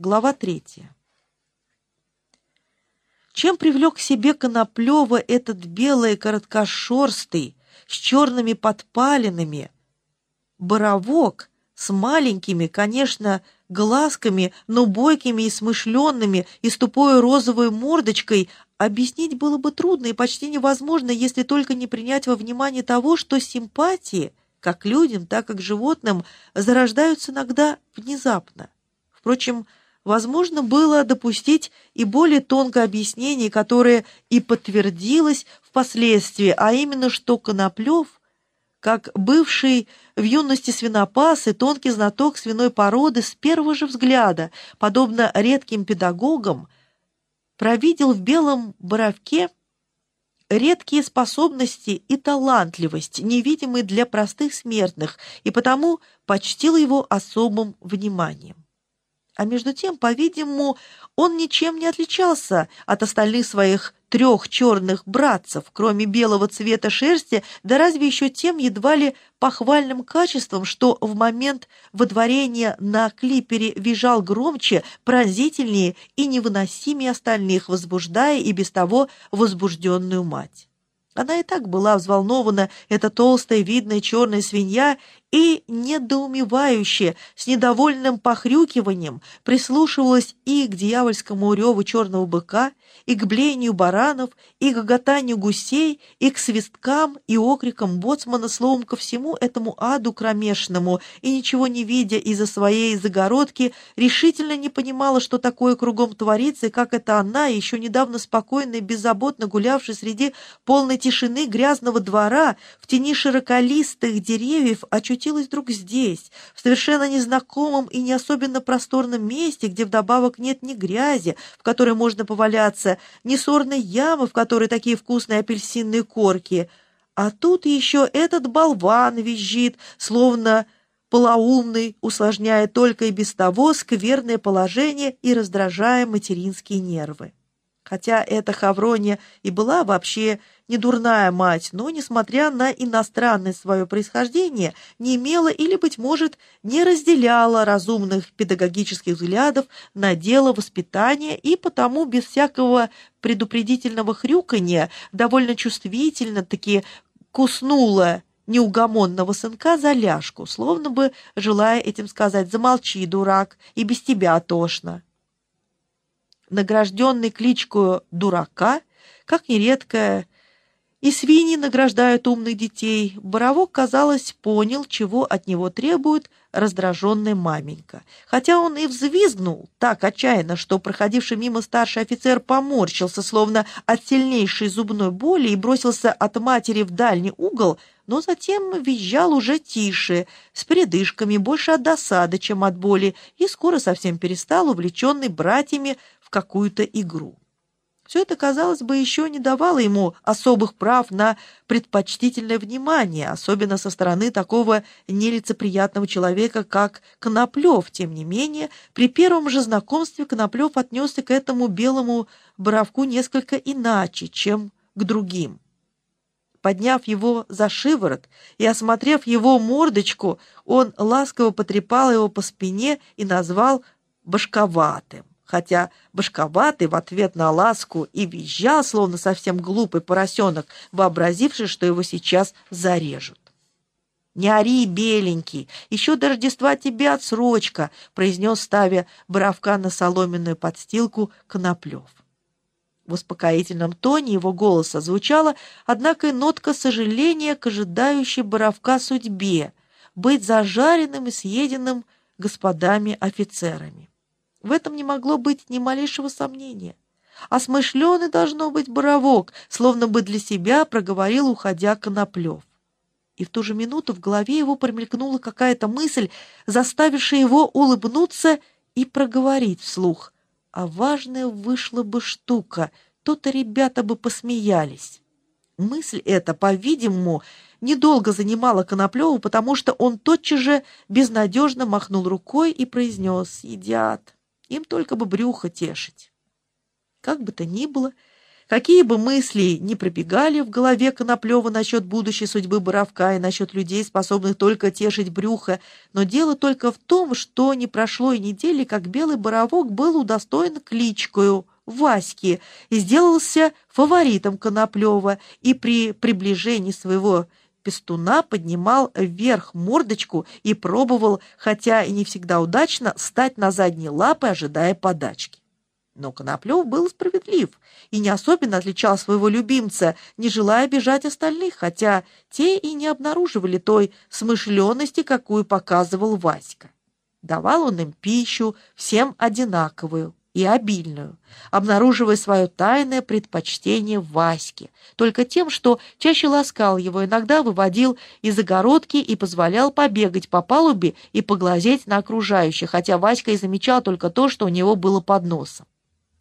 Глава третья. Чем привлек к себе Коноплева этот белый короткошерстый, с черными подпалинами, боровок с маленькими, конечно, глазками, но бойкими и смышленными, и с тупой розовой мордочкой, объяснить было бы трудно и почти невозможно, если только не принять во внимание того, что симпатии, как людям, так и к животным, зарождаются иногда внезапно. Впрочем, возможно было допустить и более тонкое объяснение, которое и подтвердилось впоследствии, а именно, что Коноплев как бывший в юности свинопас и тонкий знаток свиной породы с первого же взгляда, подобно редким педагогам, провидел в белом боровке редкие способности и талантливость, невидимые для простых смертных, и потому почтил его особым вниманием. А между тем, по-видимому, он ничем не отличался от остальных своих трех черных братцев, кроме белого цвета шерсти, да разве еще тем едва ли похвальным качеством, что в момент водворения на клипере визжал громче, пронзительнее и невыносимее остальных, возбуждая и без того возбужденную мать. Она и так была взволнована, эта толстая, видная черная свинья, и недоумевающе, с недовольным похрюкиванием прислушивалась и к дьявольскому реву черного быка, и к блению баранов, и к гоготанию гусей, и к свисткам и окрикам боцмана, словом, ко всему этому аду кромешному, и, ничего не видя из-за своей загородки, решительно не понимала, что такое кругом творится, и как это она, еще недавно спокойно и беззаботно гулявшая среди полной тишины грязного двора, в тени широколистых деревьев, очутилась вдруг здесь, в совершенно незнакомом и не особенно просторном месте, где вдобавок нет ни грязи, в которой можно поваляться, ни сорной ямы, в которой такие вкусные апельсинные корки. А тут еще этот болван визжит, словно полоумный, усложняя только и без того скверное положение и раздражая материнские нервы. Хотя эта Хаврония и была вообще не дурная мать, но, несмотря на иностранное свое происхождение, не имела или, быть может, не разделяла разумных педагогических взглядов на дело воспитания и потому без всякого предупредительного хрюканья довольно чувствительно-таки куснула неугомонного сынка за ляжку, словно бы желая этим сказать «замолчи, дурак, и без тебя тошно» награжденный кличкою дурака, как нередко и свиньи награждают умных детей, Боровок, казалось, понял, чего от него требует раздраженная маменька. Хотя он и взвизгнул так отчаянно, что проходивший мимо старший офицер поморщился, словно от сильнейшей зубной боли, и бросился от матери в дальний угол, но затем визжал уже тише, с передышками, больше от досады, чем от боли, и скоро совсем перестал, увлеченный братьями в какую-то игру. Все это, казалось бы, еще не давало ему особых прав на предпочтительное внимание, особенно со стороны такого нелицеприятного человека, как Коноплев. Тем не менее, при первом же знакомстве Коноплев отнесся к этому белому боровку несколько иначе, чем к другим. Подняв его за шиворот и осмотрев его мордочку, он ласково потрепал его по спине и назвал «башковатым» хотя башковатый в ответ на ласку и визжал, словно совсем глупый поросенок, вообразивший, что его сейчас зарежут. «Не ори, беленький, еще до Рождества тебе отсрочка», произнес, ставя боровка на соломенную подстилку Коноплев. В успокоительном тоне его голоса звучала, однако, и нотка сожаления к ожидающей боровка судьбе быть зажаренным и съеденным господами-офицерами. В этом не могло быть ни малейшего сомнения. Смышленый должно быть боровок, словно бы для себя проговорил, уходя Коноплев. И в ту же минуту в голове его промелькнула какая-то мысль, заставившая его улыбнуться и проговорить вслух. А важная вышла бы штука, то-то ребята бы посмеялись. Мысль эта, по-видимому, недолго занимала Коноплева, потому что он тотчас же безнадежно махнул рукой и произнес «Едят». Им только бы брюхо тешить. Как бы то ни было, Какие бы мысли ни пробегали в голове Коноплева насчет будущей судьбы Боровка и насчет людей, способных только тешить брюхо, но дело только в том, что не прошло и недели, как Белый Боровок был удостоен кличкою Васьки и сделался фаворитом Коноплева, и при приближении своего пестуна поднимал вверх мордочку и пробовал, хотя и не всегда удачно, стать на задние лапы, ожидая подачки. Но Коноплев был справедлив и не особенно отличал своего любимца, не желая обижать остальных, хотя те и не обнаруживали той смышленности, какую показывал Васька. Давал он им пищу, всем одинаковую и обильную, обнаруживая свое тайное предпочтение Ваське, только тем, что чаще ласкал его, иногда выводил из огородки и позволял побегать по палубе и поглазеть на окружающих, хотя Васька и замечал только то, что у него было под носом.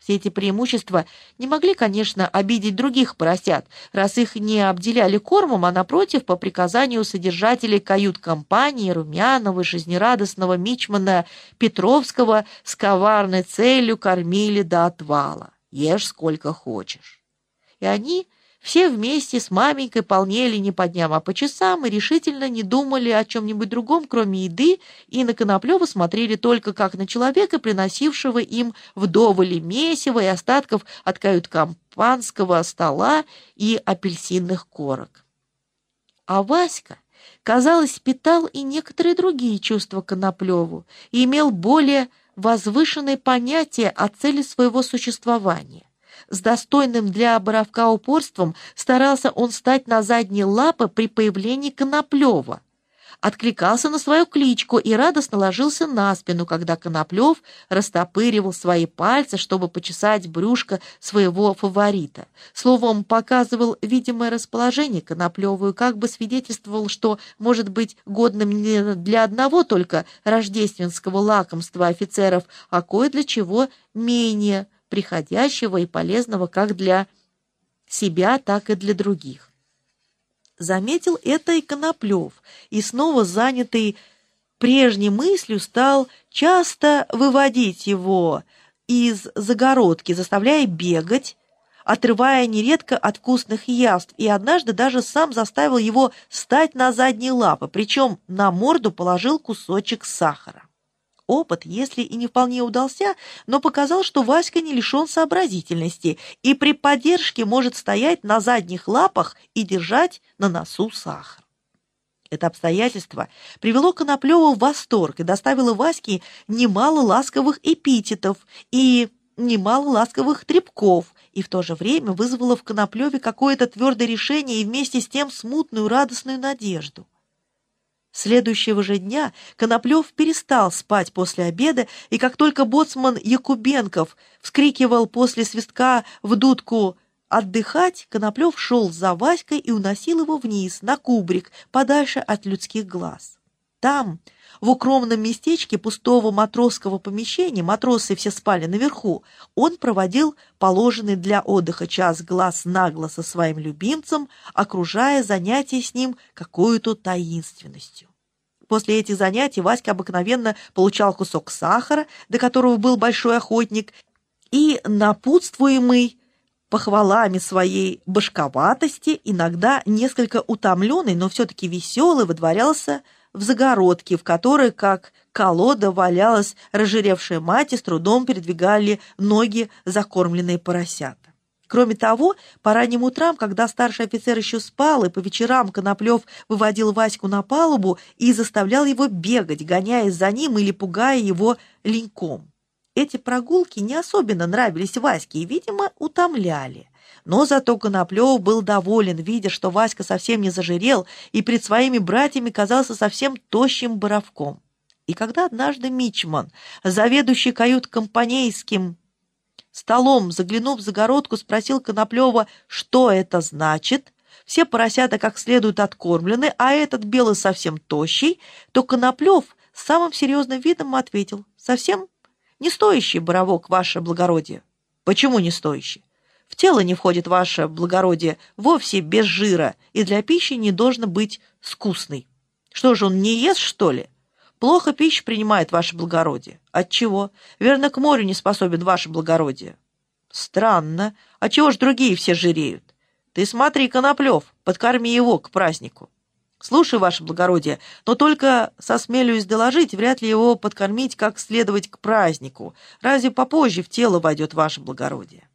Все эти преимущества не могли, конечно, обидеть других поросят, раз их не обделяли кормом, а, напротив, по приказанию содержателей кают-компании Румянова, жизнерадостного мичмана Петровского с коварной целью кормили до отвала. Ешь сколько хочешь. И они все вместе с маменькой полнели не по дням, а по часам и решительно не думали о чем-нибудь другом, кроме еды, и на Коноплева смотрели только как на человека, приносившего им вдоволь месива и остатков от кают-компанского стола и апельсинных корок. А Васька, казалось, питал и некоторые другие чувства Коноплеву и имел более возвышенное понятие о цели своего существования. С достойным для Боровка упорством старался он стать на задние лапы при появлении Коноплева. Откликался на свою кличку и радостно ложился на спину, когда Коноплев растопыривал свои пальцы, чтобы почесать брюшко своего фаворита. Словом, показывал видимое расположение Коноплеву и как бы свидетельствовал, что может быть годным не для одного только рождественского лакомства офицеров, а кое для чего менее – приходящего и полезного как для себя, так и для других. Заметил это и Коноплев, и снова занятый прежней мыслью стал часто выводить его из загородки, заставляя бегать, отрывая нередко от вкусных яств, и однажды даже сам заставил его встать на задние лапы, причем на морду положил кусочек сахара. Опыт, если и не вполне удался, но показал, что Васька не лишен сообразительности и при поддержке может стоять на задних лапах и держать на носу сахар. Это обстоятельство привело Коноплева в восторг и доставило Ваське немало ласковых эпитетов и немало ласковых трепков, и в то же время вызвало в Коноплеве какое-то твердое решение и вместе с тем смутную радостную надежду. Следующего же дня Коноплев перестал спать после обеда, и как только боцман Якубенков вскрикивал после свистка в дудку «отдыхать», Коноплев шел за Васькой и уносил его вниз, на кубрик, подальше от людских глаз. Там, в укромном местечке пустого матросского помещения, матросы все спали наверху, он проводил положенный для отдыха час глаз на глаз со своим любимцем, окружая занятия с ним какой-то таинственностью. После этих занятий Васька обыкновенно получал кусок сахара, до которого был большой охотник, и, напутствуемый похвалами своей башковатости, иногда несколько утомленный, но все-таки веселый, выдворялся в загородке, в которой, как колода, валялась разжиревшая мать и с трудом передвигали ноги закормленные поросята. Кроме того, по ранним утрам, когда старший офицер еще спал, и по вечерам Коноплев выводил Ваську на палубу и заставлял его бегать, гоняясь за ним или пугая его леньком. Эти прогулки не особенно нравились Ваське и, видимо, утомляли. Но зато Коноплев был доволен, видя, что Васька совсем не зажирел и перед своими братьями казался совсем тощим боровком. И когда однажды Мичман, заведующий кают-компанейским столом, заглянув в загородку, спросил Коноплева, что это значит, все поросята как следует откормлены, а этот белый совсем тощий, то Коноплев самым серьезным видом ответил, совсем не стоящий боровок, ваше благородие. Почему не стоящий? В тело не входит ваше благородие вовсе без жира, и для пищи не должно быть скусный. Что же, он не ест, что ли? Плохо пищу принимает ваше благородие. Отчего? Верно, к морю не способен ваше благородие. Странно. А чего ж другие все жиреют? Ты смотри, Коноплев, подкорми его к празднику. Слушай, ваше благородие, но только сосмелюсь доложить, вряд ли его подкормить как следовать к празднику. Разве попозже в тело войдет ваше благородие?